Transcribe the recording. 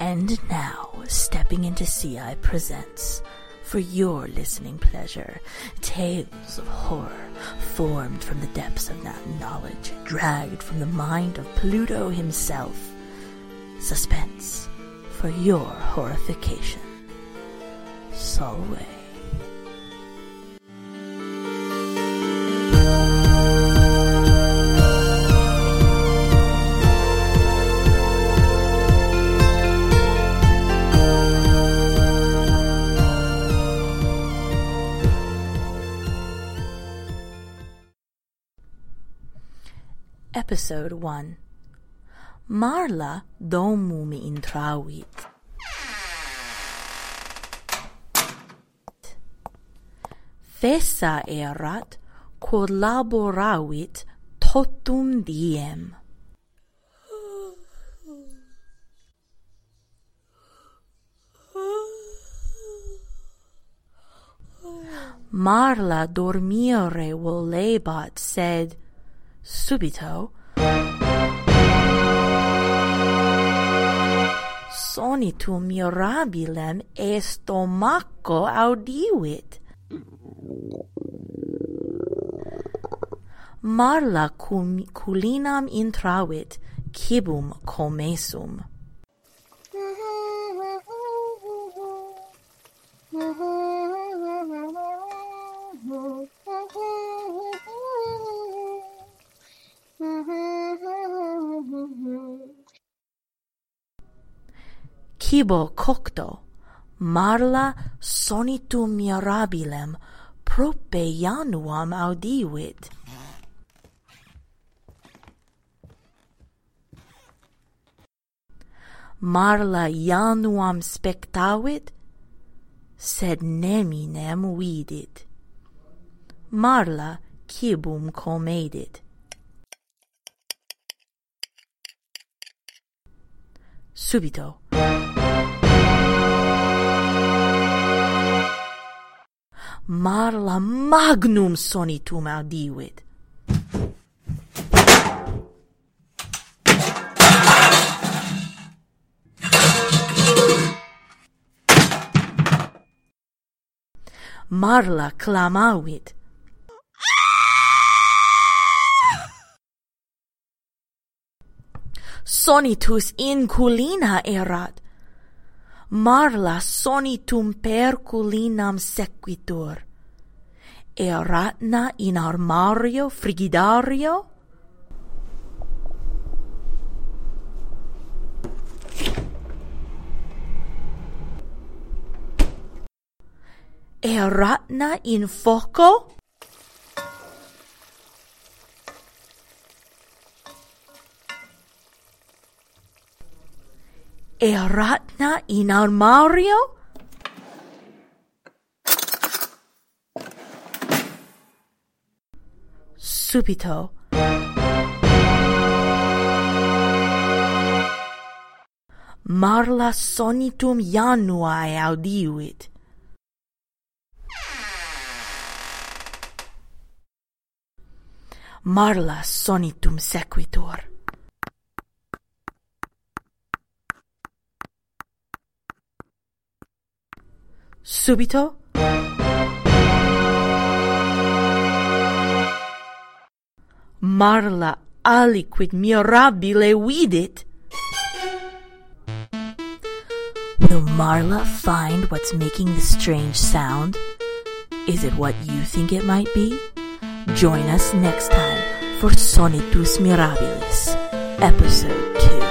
And now, Stepping into CI presents, for your listening pleasure, tales of horror formed from the depths of that knowledge, dragged from the mind of Pluto himself. Suspense for your horrification. Solway. Episode 1 Marla domum intravit. Thessa erat quod laboravit totum diem. Marla dormire volebat, sed subito. Sonitum mirabilem estomaco audivit marla cum culinam intravit cibum comesum. cibo cocto, marla sonitum mirabilem prope januam audivit. Marla januam spectavit, sed neminem vidit. Marla cibum comedit. Subito. Marla magnum sonitum audivit. Marla clamavit. Sonitus inculina erat marla sonitum perculinam sequitur. Eratna in armario frigidario? Eratna in foco? e ratna in armario? Subito. Marla sonitum januae audiuit. Marla sonitum sequitur. Subito Marla aliquid mirabile vidit. Will Marla find what's making the strange sound? Is it what you think it might be? Join us next time for Sonitus Mirabilis, Episode 2.